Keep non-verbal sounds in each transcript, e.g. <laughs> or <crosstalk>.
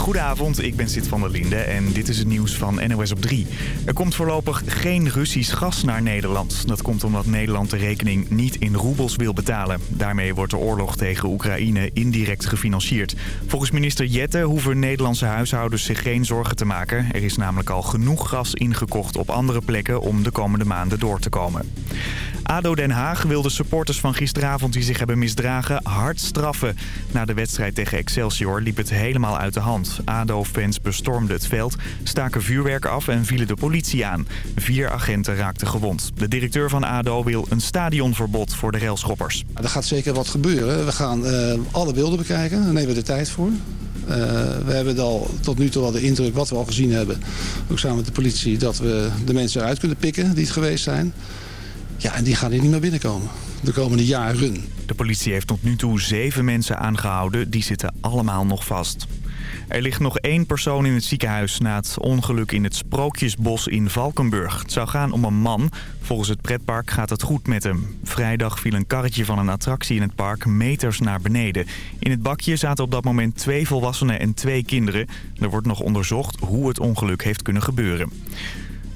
Goedenavond, ik ben Sid van der Linde en dit is het nieuws van NOS op 3. Er komt voorlopig geen Russisch gas naar Nederland. Dat komt omdat Nederland de rekening niet in roebels wil betalen. Daarmee wordt de oorlog tegen Oekraïne indirect gefinancierd. Volgens minister Jette hoeven Nederlandse huishoudens zich geen zorgen te maken. Er is namelijk al genoeg gas ingekocht op andere plekken om de komende maanden door te komen. ADO Den Haag wil de supporters van gisteravond die zich hebben misdragen hard straffen. Na de wedstrijd tegen Excelsior liep het helemaal uit de hand. ADO-fans bestormden het veld, staken vuurwerk af en vielen de politie aan. Vier agenten raakten gewond. De directeur van ADO wil een stadionverbod voor de railschoppers. Er gaat zeker wat gebeuren. We gaan uh, alle beelden bekijken. Daar nemen we de tijd voor. Uh, we hebben al tot nu toe al de indruk, wat we al gezien hebben, ook samen met de politie, dat we de mensen eruit kunnen pikken die het geweest zijn. Ja, en die gaan hier niet meer binnenkomen de komende jaren. De politie heeft tot nu toe zeven mensen aangehouden. Die zitten allemaal nog vast. Er ligt nog één persoon in het ziekenhuis na het ongeluk in het Sprookjesbos in Valkenburg. Het zou gaan om een man. Volgens het pretpark gaat het goed met hem. Vrijdag viel een karretje van een attractie in het park meters naar beneden. In het bakje zaten op dat moment twee volwassenen en twee kinderen. Er wordt nog onderzocht hoe het ongeluk heeft kunnen gebeuren.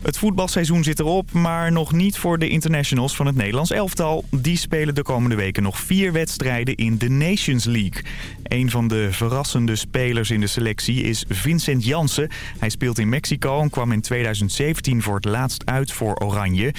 Het voetbalseizoen zit erop, maar nog niet voor de internationals van het Nederlands elftal. Die spelen de komende weken nog vier wedstrijden in de Nations League. Een van de verrassende spelers in de selectie is Vincent Jansen. Hij speelt in Mexico en kwam in 2017 voor het laatst uit voor Oranje.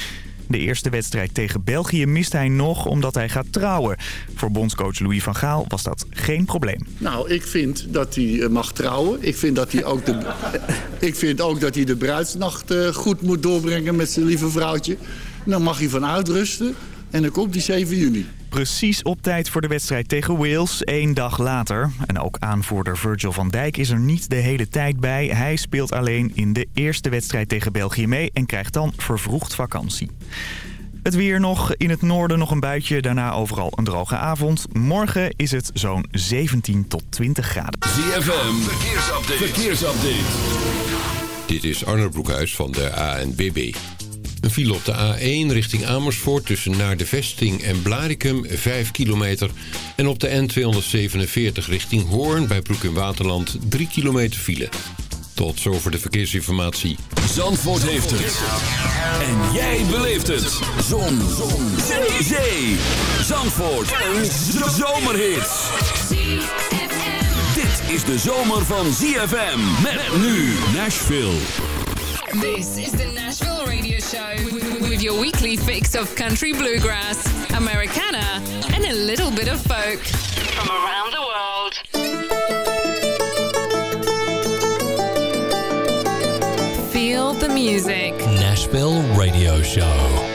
De eerste wedstrijd tegen België mist hij nog omdat hij gaat trouwen. Voor bondscoach Louis van Gaal was dat geen probleem. Nou, ik vind dat hij eh, mag trouwen. Ik vind, dat hij ook de, <laughs> ik vind ook dat hij de bruidsnacht eh, goed moet doorbrengen met zijn lieve vrouwtje. Dan mag hij van uitrusten. En dan komt die 7 juni. Precies op tijd voor de wedstrijd tegen Wales, één dag later. En ook aanvoerder Virgil van Dijk is er niet de hele tijd bij. Hij speelt alleen in de eerste wedstrijd tegen België mee en krijgt dan vervroegd vakantie. Het weer nog. In het noorden nog een buitje. Daarna overal een droge avond. Morgen is het zo'n 17 tot 20 graden. ZFM. Verkeersupdate. Verkeersupdate. Dit is Arnold Broekhuis van de ANBB. Een file op de A1 richting Amersfoort tussen naar de vesting en Blarikum 5 kilometer. En op de N247 richting Hoorn bij Broek in Waterland 3 kilometer file. Tot zover de verkeersinformatie. Zandvoort heeft het. En jij beleeft het. Zon. Zon. Zee. Zee. Zandvoort. Een zomerhit. Dit is de zomer van ZFM. Met nu Nashville. This is the Nashville Radio Show with your weekly fix of country bluegrass, Americana, and a little bit of folk from around the world. Feel the music. Nashville Radio Show.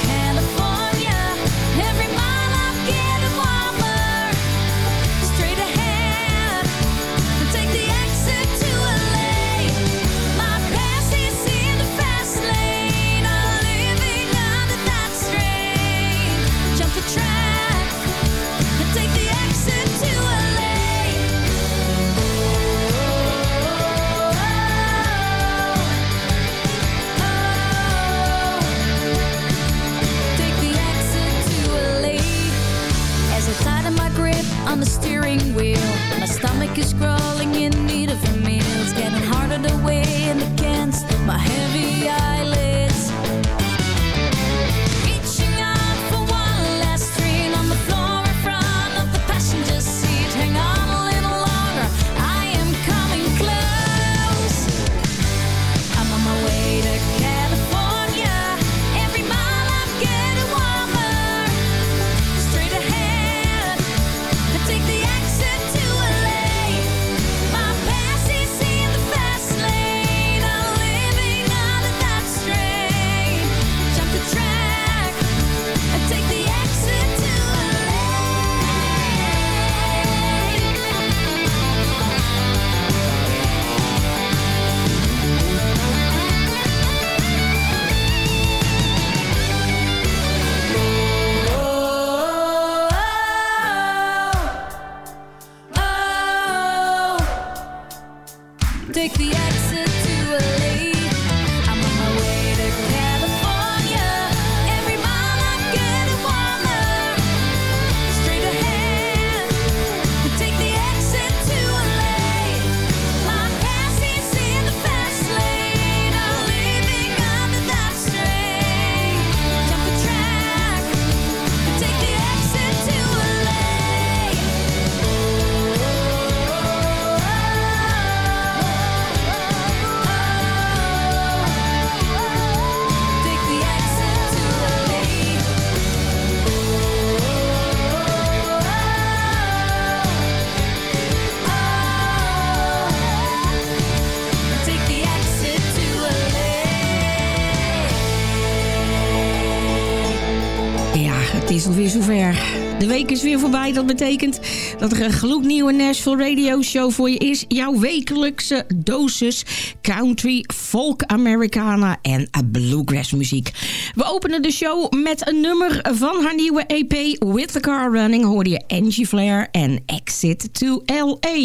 is weer voorbij. Dat betekent dat er een gloednieuwe Nashville Radio Show voor je is. Jouw wekelijkse dosis country, folk Americana en bluegrass muziek. We openen de show met een nummer van haar nieuwe EP With the Car Running. Hoorde je Angie Flair en Exit to L.A.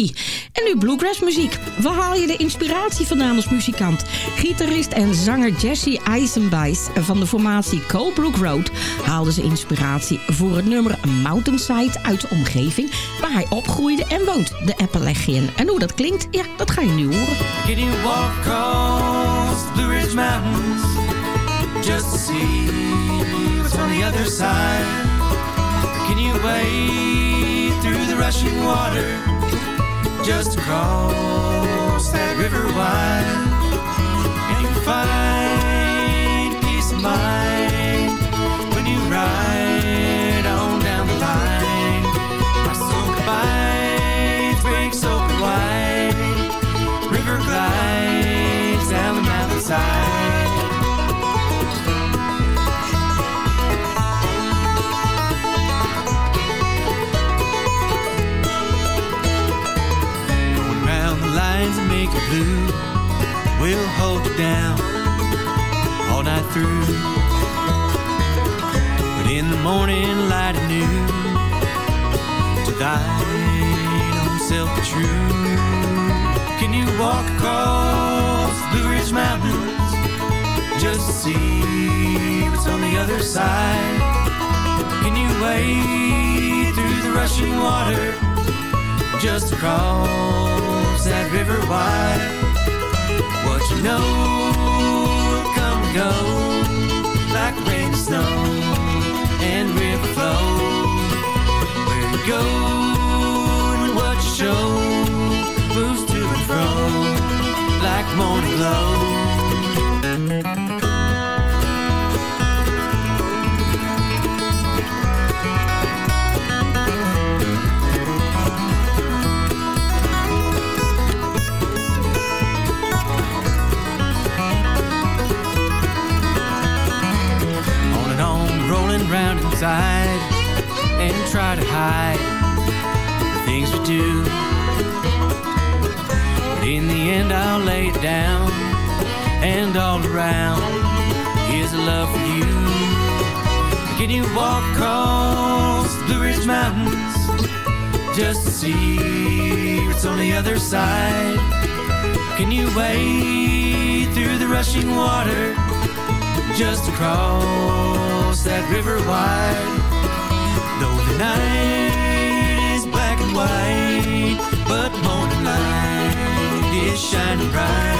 En nu bluegrass muziek. Waar haal je de inspiratie vandaan als muzikant? Gitarist en zanger Jesse Eisenbeis van de formatie Colebrook Road haalde ze inspiratie voor het nummer Mountainside uit de omgeving waar hij opgroeide en woont, de Appalachian. En hoe dat klinkt, ja, dat ga je nu horen. Across the Blue Ridge Mountains just to see what's on the other side? Can you wade through the rushing water just to cross that river wide? You find peace of mind and it blue. We'll hold you down all night through. But in the morning light anew, to thine own self true. Can you walk across the Blue Ridge Mountains just to see what's on the other side? Can you wade through the rushing water just across that river wide? What you know come and go like rain and snow and river flow. Where you go and what you show moves to and fro like morning glow. And try to hide the things we do. But in the end, I'll lay it down, and all around is a love for you. Can you walk across the Blue Ridge Mountains just to see what's on the other side? Can you wade through the rushing water? Just across that river wide. Though the night is black and white, but morning light is shining bright.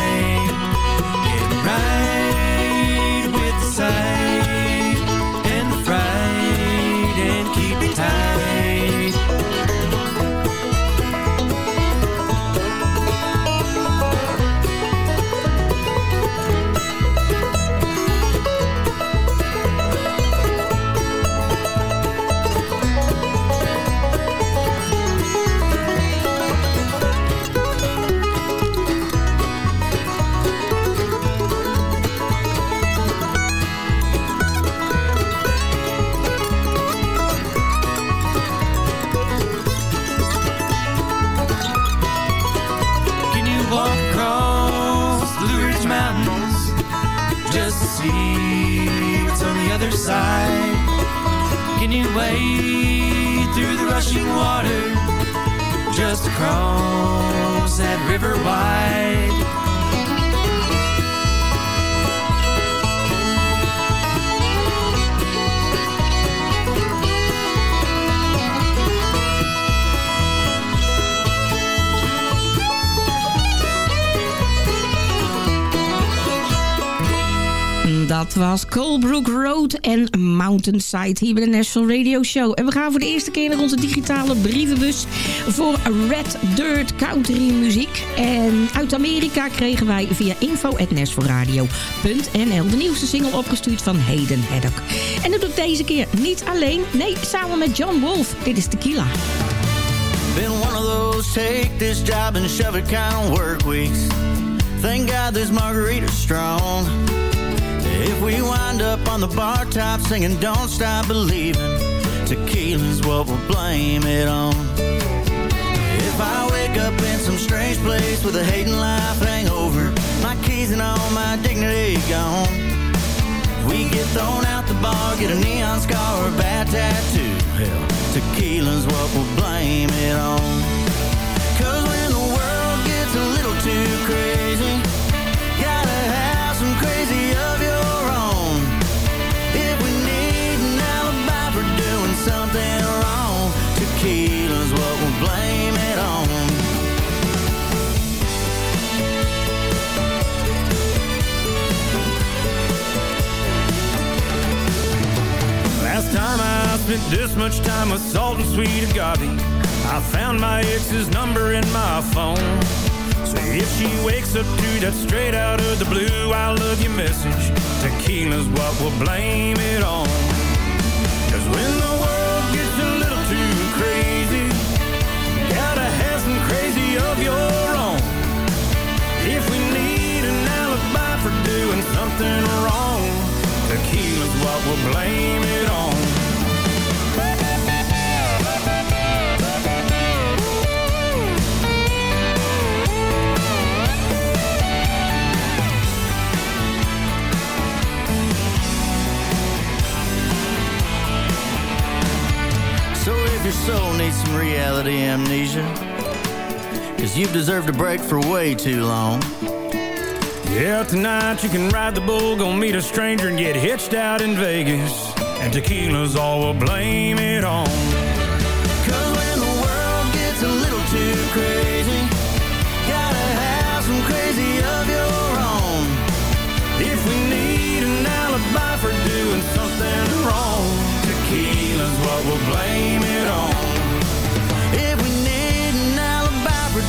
Mountainside hier bij de National Radio Show. En we gaan voor de eerste keer naar onze digitale brievenbus voor Red Dirt Country muziek. En uit Amerika kregen wij via info.nashvilleradio.nl de nieuwste single opgestuurd van Hayden Haddock. En dat doet deze keer niet alleen, nee, samen met John Wolf. Dit is Tequila. Been one of those take this job and shove it kind work weeks. Thank God this margarita's strong. If we wind up on the bar top singing Don't Stop Believing, Tequila's what we'll blame it on. If I wake up in some strange place with a hating life hangover, my keys and all my dignity gone. We get thrown out the bar, get a neon scar or a bad tattoo. Hell, tequila's what we'll blame it on. Cause when the world gets a little too crazy, spent this much time with salt and sweet agave, I found my ex's number in my phone. So if she wakes up to that straight out of the blue, I love you message, tequila's what we'll blame it on. Cause when the world gets a little too crazy, gotta have some crazy of your own. If we need an alibi for doing something wrong, tequila's what we'll blame it on. Soul needs some reality amnesia, cause you've deserved a break for way too long. Yeah, tonight you can ride the bull, go meet a stranger and get hitched out in Vegas. And tequila's all we'll blame it on. Cause when the world gets a little too crazy,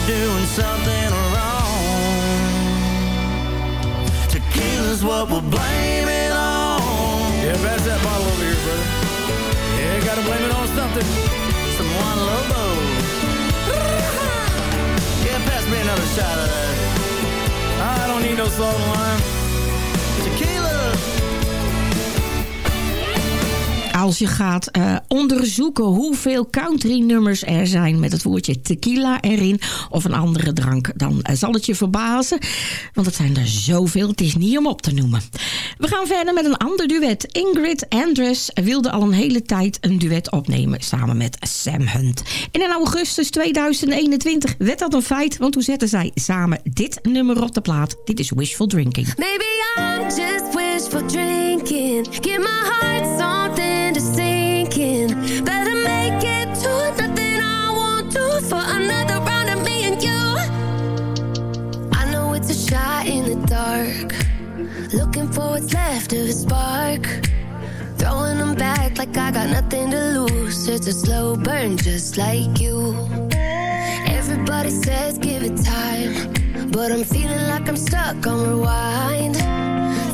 doing something wrong, tequila's what we'll blame it on. Yeah, pass that bottle over here, brother. Yeah, gotta blame it on something. Some Juan Lobo. Yeah, pass me another shot of that. I don't need no salt and lime. Als je gaat eh, onderzoeken hoeveel country nummers er zijn met het woordje tequila erin of een andere drank, dan eh, zal het je verbazen. Want het zijn er zoveel, het is niet om op te noemen. We gaan verder met een ander duet. Ingrid Andress wilde al een hele tijd een duet opnemen samen met Sam Hunt. En in augustus 2021 werd dat een feit, want toen zetten zij samen dit nummer op de plaat. Dit is Wishful Drinking. Maybe I'm just wishful drinking. Give my heart something to. Better make it to nothing I won't do for another round of me and you. I know it's a shot in the dark. Looking for what's left of a spark. Throwing them back like I got nothing to lose. It's a slow burn just like you. Everybody says give it time. But I'm feeling like I'm stuck on rewind.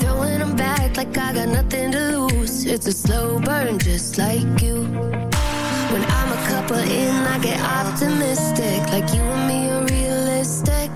Throwing them back like I got nothing to lose. It's a slow burn just like you. When I'm a couple in, I get optimistic. Like you and me are realistic.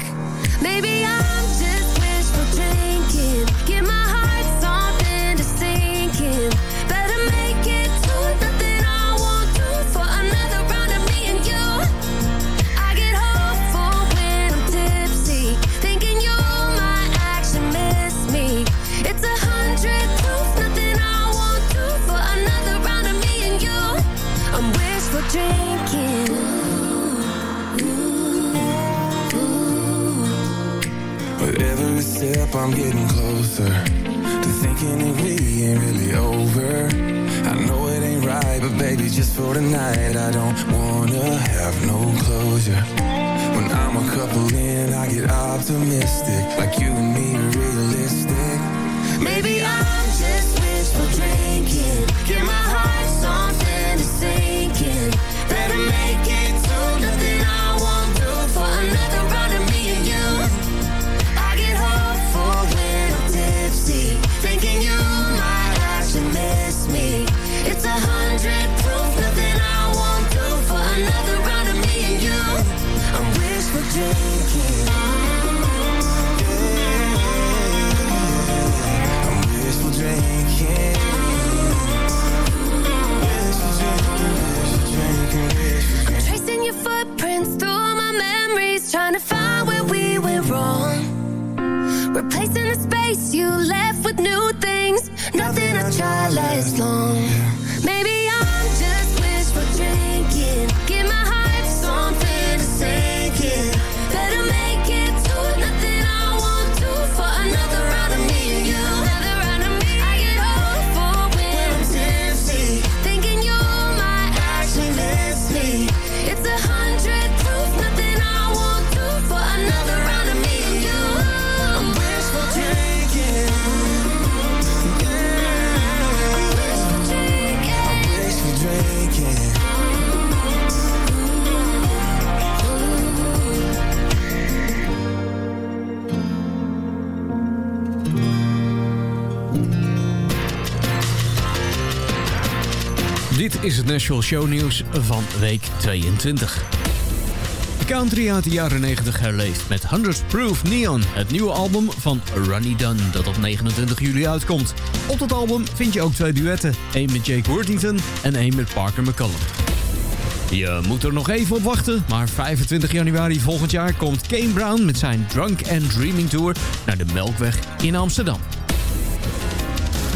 National Show Nieuws van week 22. De country uit de jaren 90 herleeft met 100 Proof Neon, het nieuwe album van Ronnie Dunn, dat op 29 juli uitkomt. Op dat album vind je ook twee duetten, één met Jake Worthington en één met Parker McCullum. Je moet er nog even op wachten, maar 25 januari volgend jaar komt Kane Brown met zijn Drunk and Dreaming Tour naar de Melkweg in Amsterdam.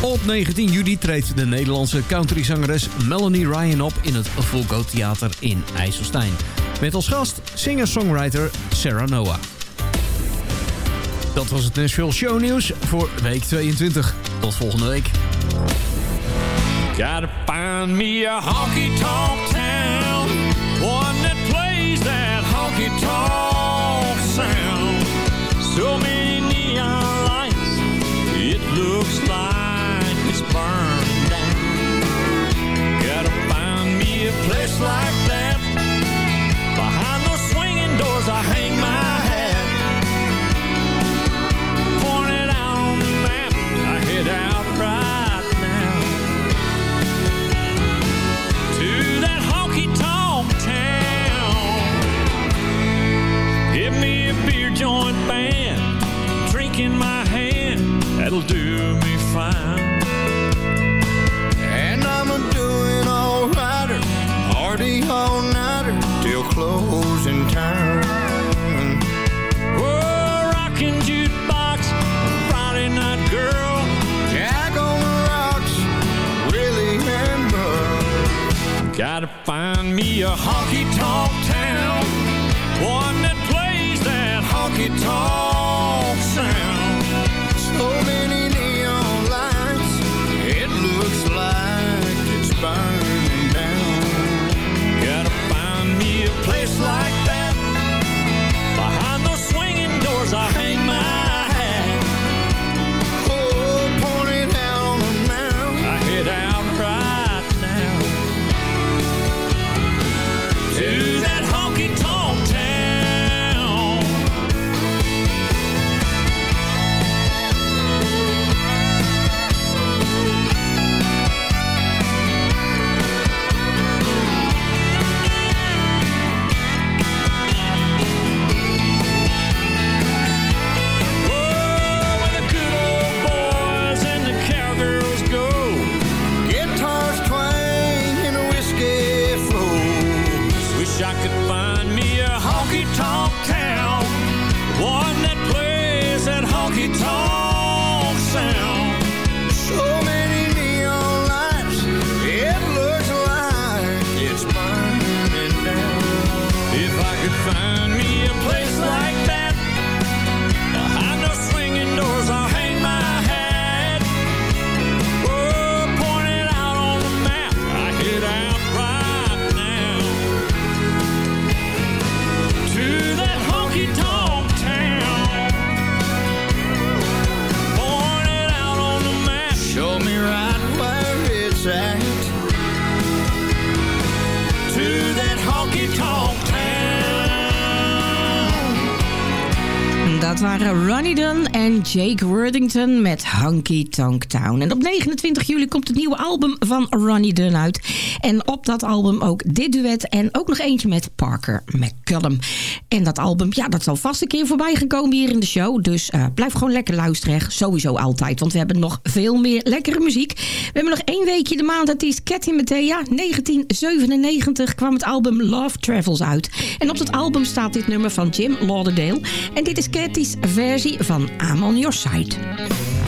Op 19 juli treedt de Nederlandse countryzangeres Melanie Ryan op in het Volgo Theater in IJsselstein. Met als gast singer-songwriter Sarah Noah. Dat was het Nashville Show Nieuws voor week 22. Tot volgende week. Gotta find me a town, one that plays that honky tonk sound. So many it looks like me a place like that. Behind those swinging doors, I hang my hat. Point it out on the map, I head out right now to that honky tonk town. Give me a beer joint band, drink in my hand, that'll do me fine. Find me a honky tonk town, one that plays that honky waren Ronnie Dunn en Jake Worthington met Honky Tonk Town. En op 29 juli komt het nieuwe album van Ronnie Dunn uit. En op dat album ook dit duet en ook nog eentje met Parker McCullum. En dat album, ja, dat zal vast een keer voorbij gekomen hier in de show. Dus eh, blijf gewoon lekker luisteren, sowieso altijd. Want we hebben nog veel meer lekkere muziek. We hebben nog één weekje de maand, dat is Cathy Mattea. 1997 kwam het album Love Travels uit. En op dat album staat dit nummer van Jim Lauderdale. En dit is Cathy's versie van I'm on Your Side.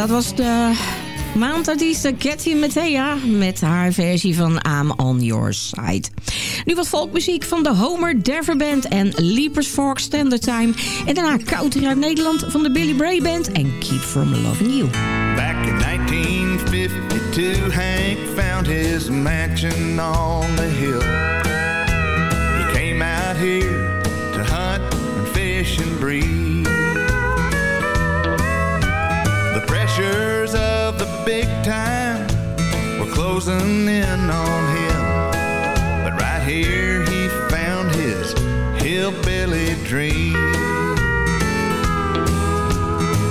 Dat was de maandartiest Cathy Mattea met haar versie van I'm On Your Side. Nu wat volkmuziek van de Homer Dever Band en Leapers Fork Standard Time. En daarna country uit Nederland van de Billy Bray Band en Keep From Loving You. Back in 1952, Hank found his mansion on the hill. He came out here to hunt and fish and breed. Closing in on him. But right here he found his hillbilly dream.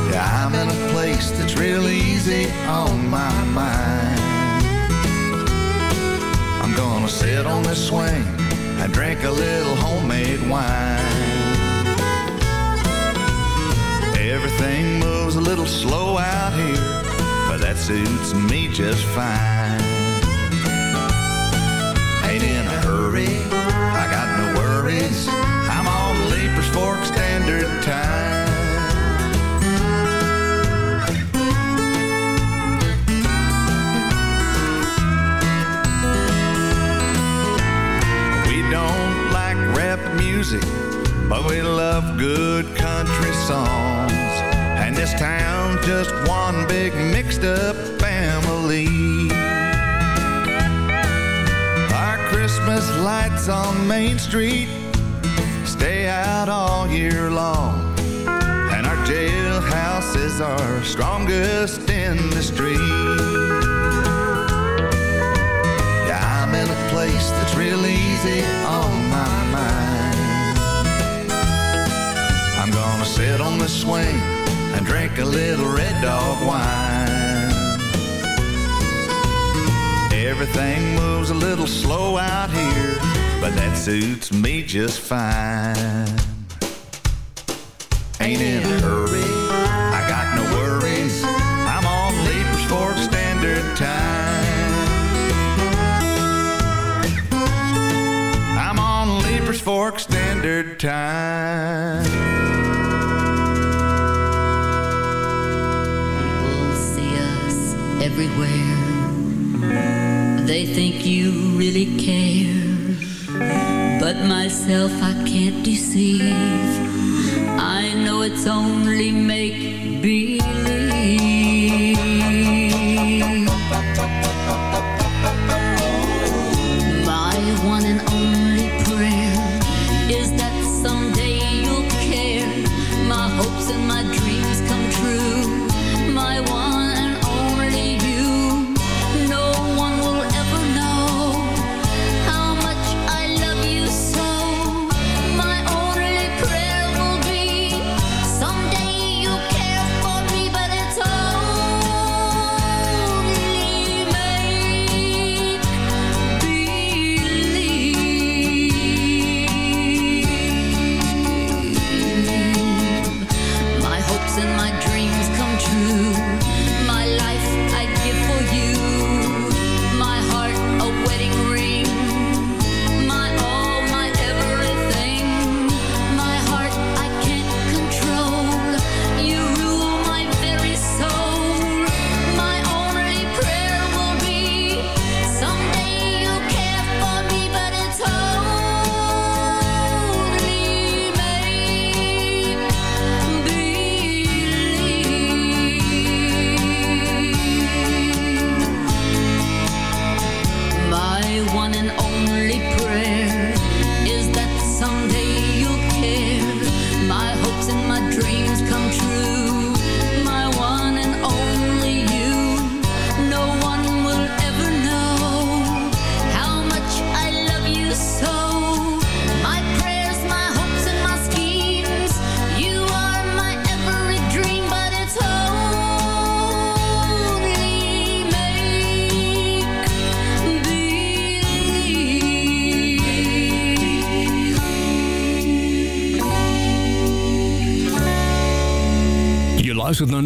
Yeah, I'm in a place that's real easy on my mind. I'm gonna sit on this swing and drink a little homemade wine. Everything moves a little slow out here, but that suits me just fine. Worries. I'm on Leipers Fork Standard Time. We don't like rap music, but we love good country songs. And this town's just one big mixed up family. Our Christmas lights on Main Street stay out all year long. And our jailhouse is our strongest industry. Yeah, I'm in a place that's real easy on my mind. I'm gonna sit on the swing and drink a little red dog wine. Everything moves a little slow out here, but that suits me just fine. Ain't in a hurry, I got no worries. I'm on Leipers Fork Standard Time. I'm on Leipers Fork Standard Time. People see us everywhere. They think you really care. But myself I can't deceive. I know it's only make-believe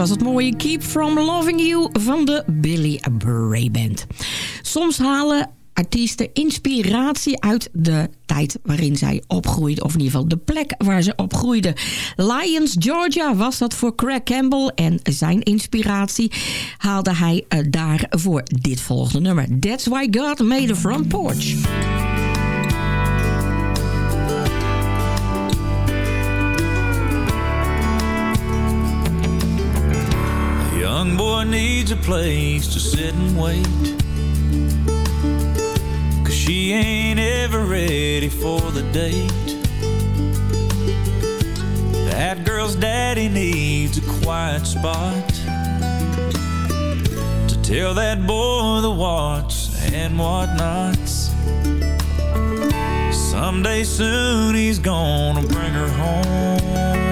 was het mooie Keep From Loving You van de Billy Bray Band. Soms halen artiesten inspiratie uit de tijd waarin zij opgroeiden. Of in ieder geval de plek waar ze opgroeiden. Lions, Georgia was dat voor Craig Campbell. En zijn inspiratie haalde hij eh, daar voor dit volgende nummer. That's why God made a front porch. young boy needs a place to sit and wait. Cause she ain't ever ready for the date. That girl's daddy needs a quiet spot to tell that boy the what's and whatnots. Someday soon he's gonna bring her home.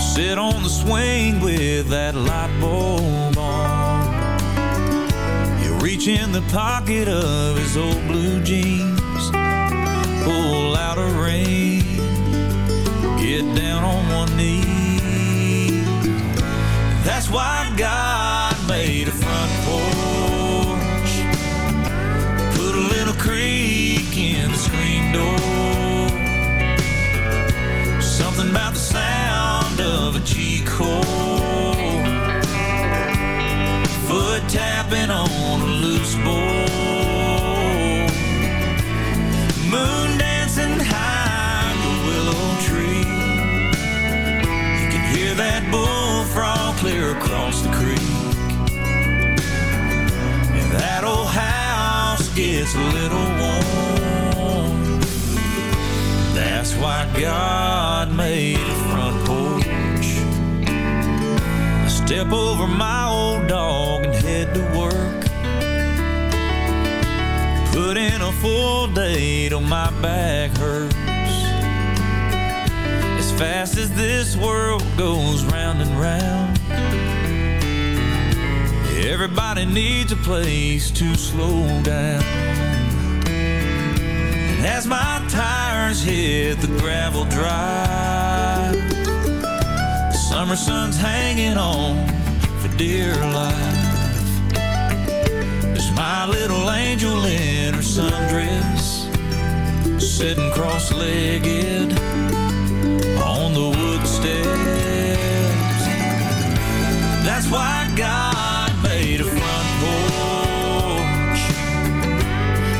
They'll sit on the swing with that light bulb on. He'll reach in the pocket of his old blue jeans, pull out a ring, get down on one knee. That's why God made a front a G chord. Foot tapping on a loose board. Moon dancing high the willow tree. You can hear that bullfrog clear across the creek. And that old house gets a little warm. That's why God made step over my old dog and head to work. Put in a full day till my back hurts. As fast as this world goes round and round. Everybody needs a place to slow down. And as my tires hit the gravel drive, summer sun's hanging on for dear life. There's my little angel in her sundress, sitting cross-legged on the wood steps. That's why God made a front porch.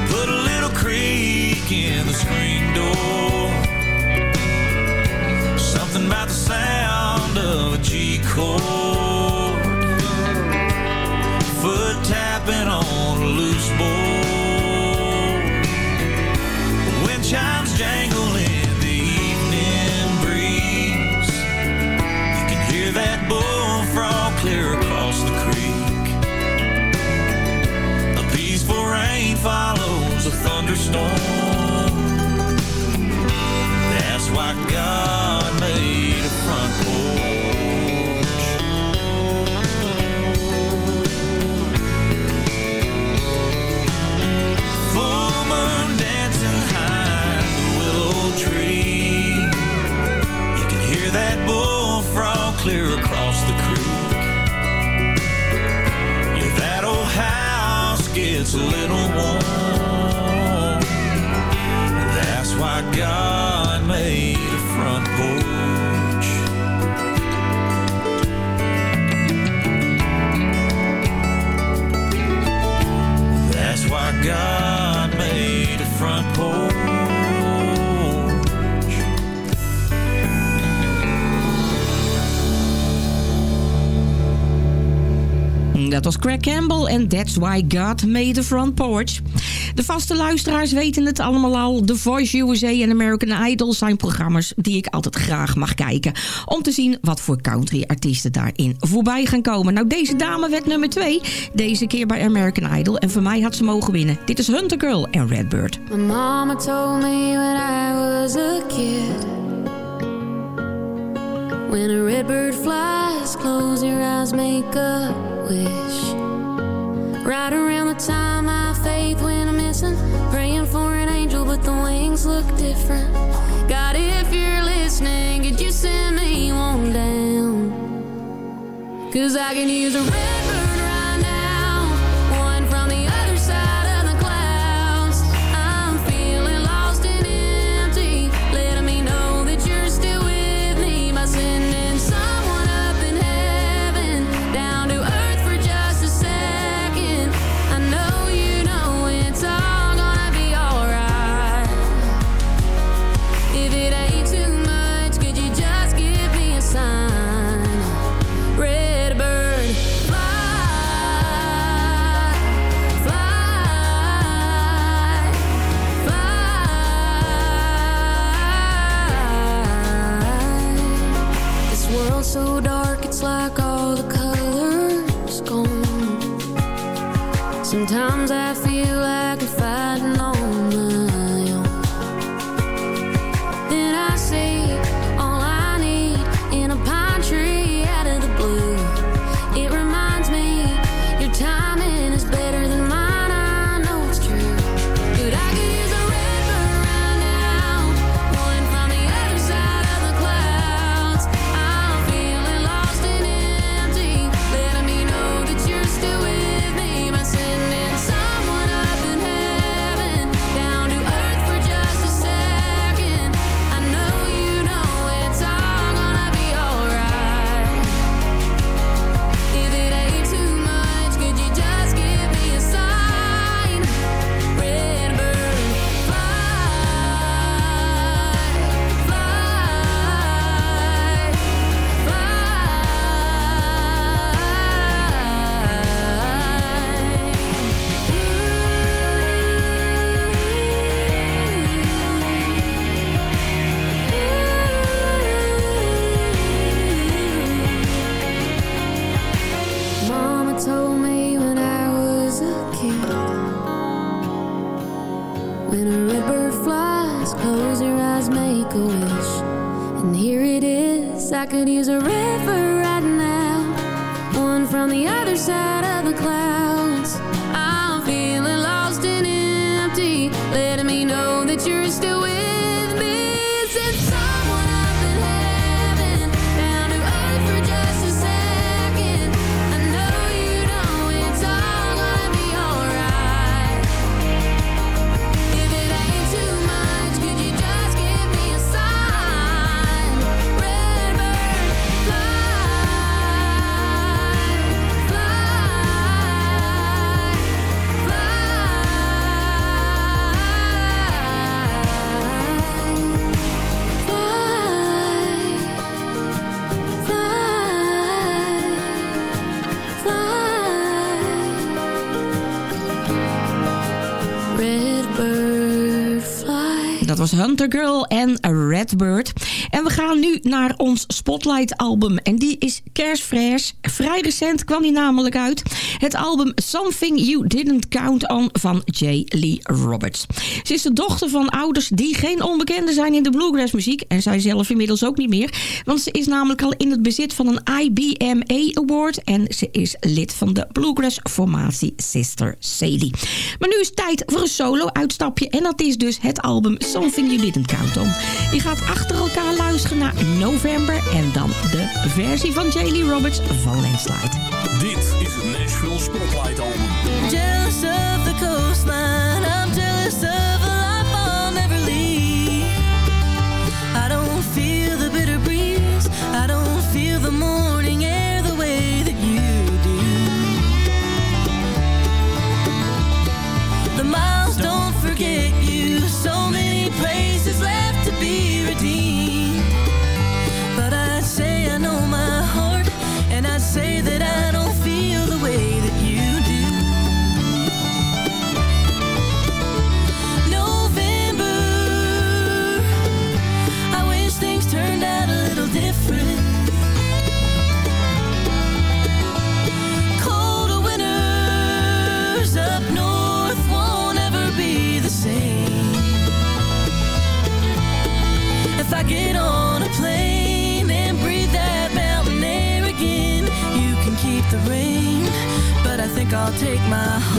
Put a little creak in the screen door. Something about the sound of Craig Campbell en That's Why God Made the Front Porch. De vaste luisteraars weten het allemaal al. The Voice USA en American Idol zijn programma's die ik altijd graag mag kijken. Om te zien wat voor country artiesten daarin voorbij gaan komen. Nou, deze dame werd nummer 2. Deze keer bij American Idol. En voor mij had ze mogen winnen. Dit is Hunter Girl en Redbird. My mama told me when I was a kid When a redbird flies, close your eyes, make a wish Right around the time my faith went missing Praying for an angel, but the wings look different God, if you're listening, could you send me one down? Cause I can use a redbird from the other side of the clouds. I'm feeling lost and empty, letting me know that you're still with was HunterGirl en Redbird. En we gaan nu naar ons Spotlight album. En die is kersfresh. Vrij recent kwam die namelijk uit. Het album Something You Didn't Count On van J. Lee Roberts. Ze is de dochter van ouders die geen onbekenden zijn in de Bluegrass muziek. En zij zelf inmiddels ook niet meer. Want ze is namelijk al in het bezit van een IBMA Award. En ze is lid van de bluegrass formatie Sister Sadie. Maar nu is tijd voor een solo uitstapje. En dat is dus het album Something You Didn't Count On. Die gaat achter elkaar luisteren naar November en dan de versie van J.Lee Roberts van Landslide. Dit is het Nashville Spotlight Album. Take my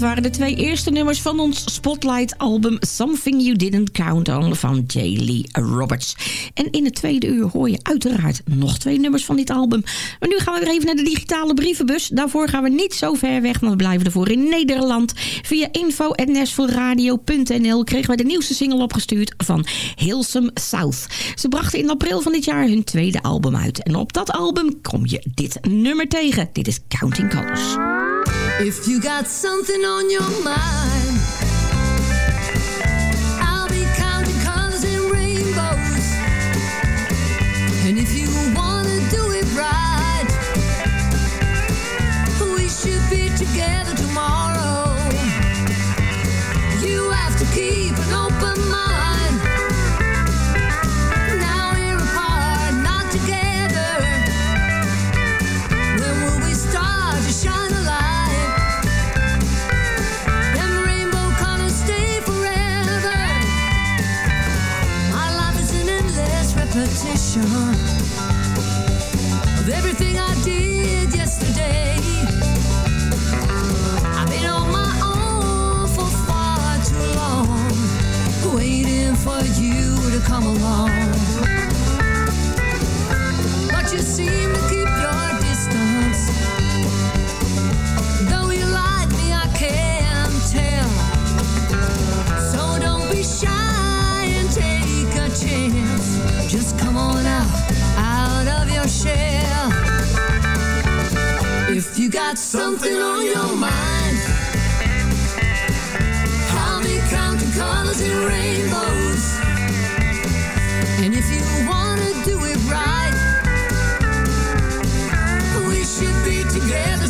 waren de twee eerste nummers van ons Spotlight-album... Something You Didn't Count On van J. Lee Roberts. En in het tweede uur hoor je uiteraard nog twee nummers van dit album. Maar nu gaan we weer even naar de digitale brievenbus. Daarvoor gaan we niet zo ver weg, want we blijven ervoor in Nederland. Via info.nashvilleradio.nl kregen wij de nieuwste single opgestuurd van Hilsum South. Ze brachten in april van dit jaar hun tweede album uit. En op dat album kom je dit nummer tegen. Dit is Counting Colors. If you got something on your mind possession of everything I did yesterday. I've been on my own for far too long, waiting for you to come along. But you seem to keep your share. If you got something on your mind, I'll be counting colors in rainbows. And if you wanna do it right, we should be together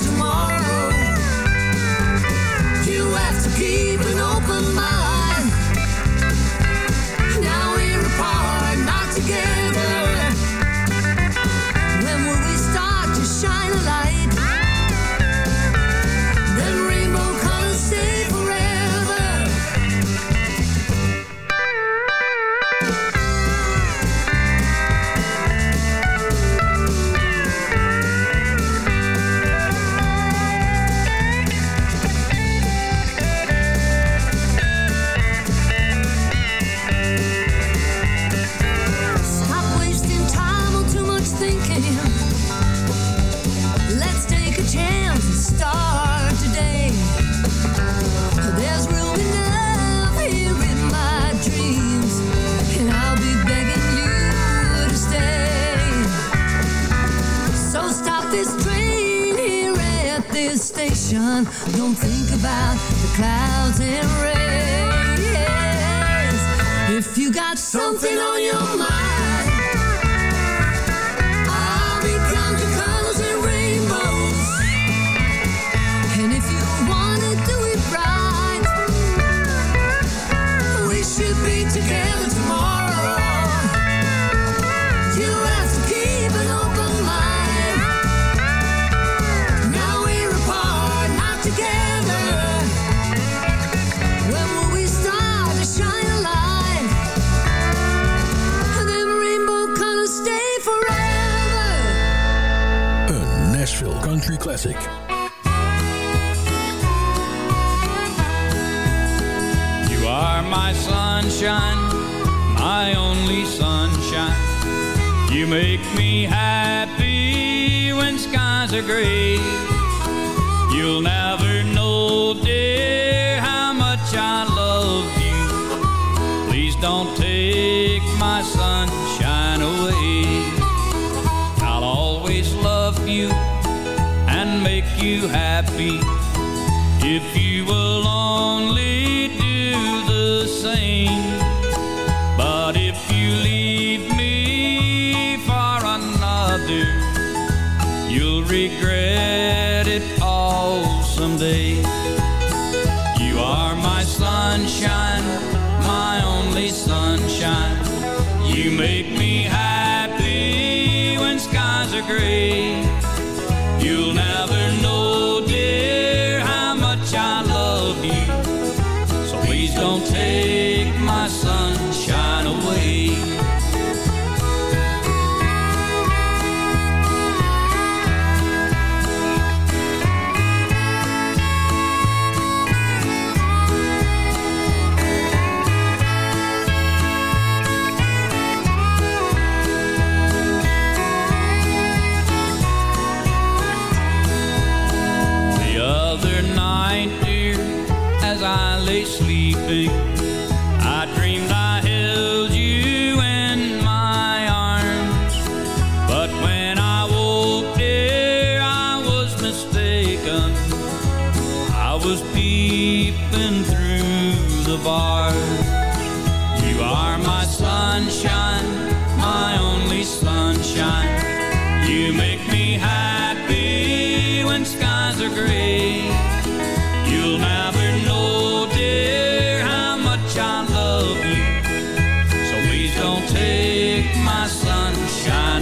You'll never know, dear.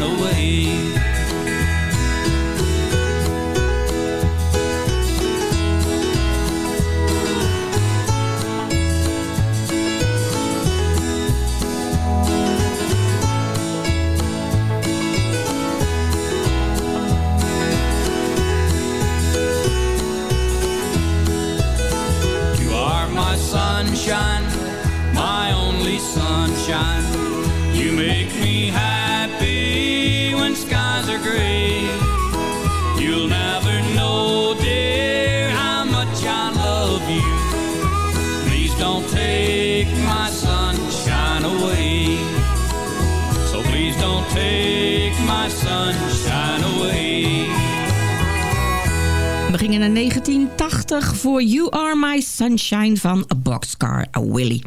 away. 1980 voor You Are My Sunshine van Boxcar Willie.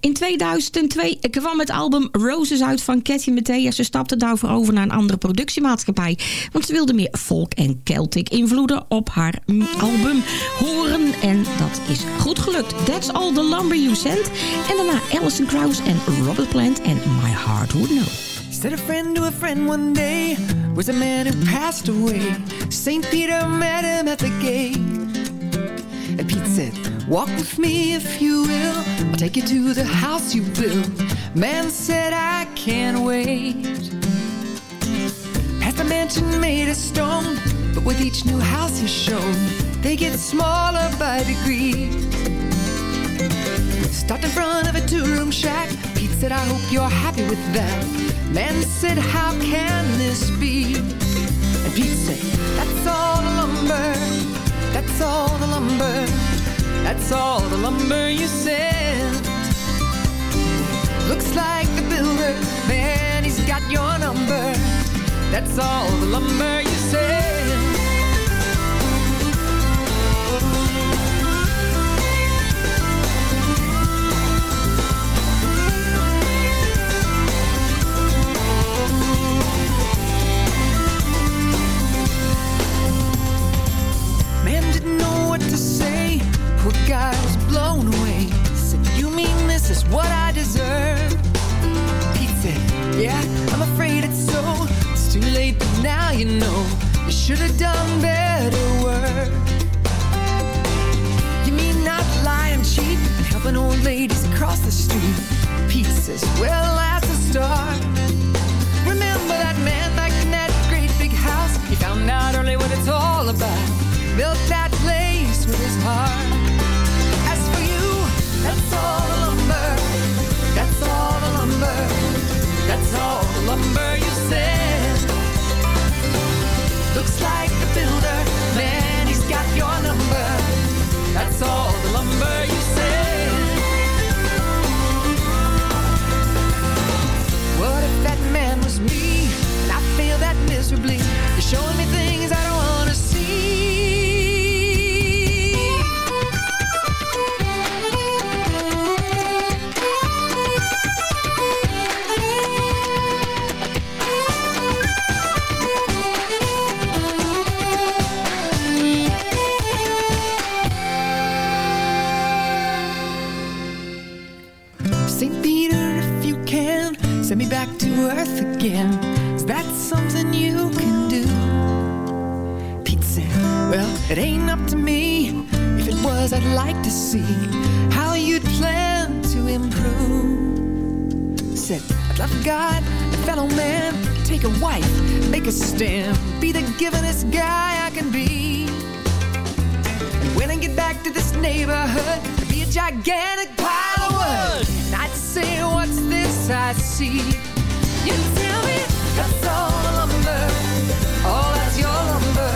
In 2002 kwam het album Roses uit van Cathy Mattea. Ze stapte daarvoor over naar een andere productiemaatschappij. Want ze wilde meer folk en Celtic invloeden op haar album horen. En dat is goed gelukt. That's All The Lumber You Sent. En daarna Alison Krauss en Robert Plant en My Heart Would Know. Said a friend to a friend one day was a man who passed away. St. Peter met him at the gate. And Pete said, Walk with me if you will. I'll take you to the house you built. Man said, I can't wait. Past the mansion made of stone, but with each new house he's shown, they get smaller by degrees. Stopped in front of a two-room shack. Pete said, I hope you're happy with that. Man said, how can this be? And Pete said, That's all the lumber. That's all the lumber you sent. Looks like the builder, man, he's got your number. That's all the lumber you sent. Guy was blown away. Said, You mean this is what I deserve? Pete said, Yeah, I'm afraid it's so. It's too late, but now you know. You should have done better work. You mean not lying cheap and helping old ladies across the street? Pete says, Well, that's a start. Remember that man back in that great big house? He found out early what it's all about. Built that place with his heart. St. Peter, if you can, send me back to earth again. Is that something you can do? Pete said, Well, it ain't up to me. If it was, I'd like to see how you'd plan to improve. Said, I'd love God, a fellow man, take a wife, make a stand, be the givenest guy I can be. And when I get back to this neighborhood, be a gigantic pile of wood. Say, what's this I see? You tell me that's all the lumber. Oh, that's your lumber.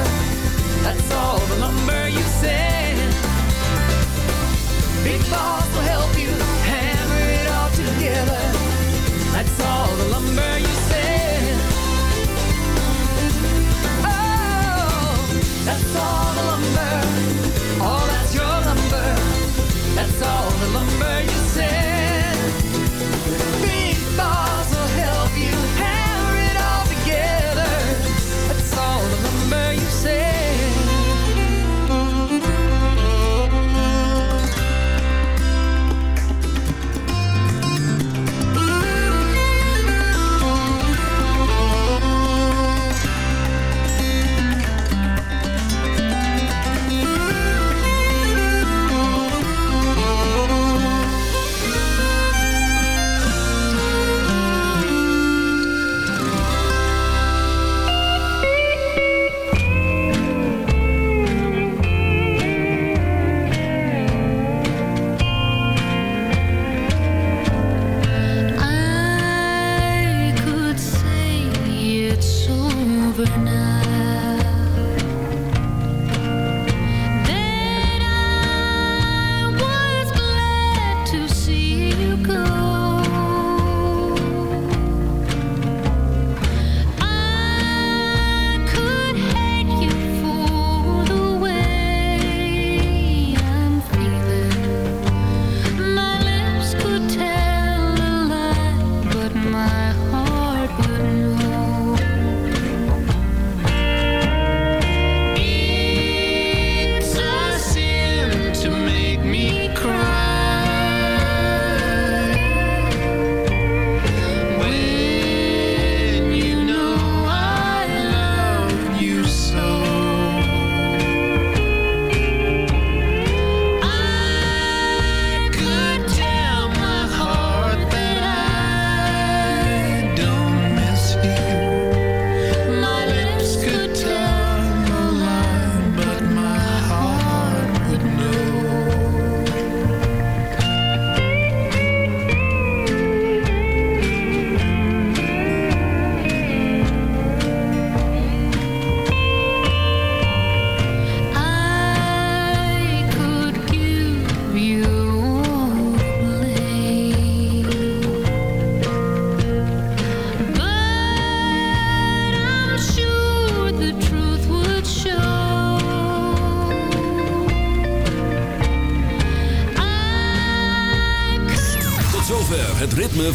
That's all the lumber you said. Big boss will help you hammer it all together. That's all the lumber you said. Oh, that's all the lumber. Oh, that's your lumber. That's all the lumber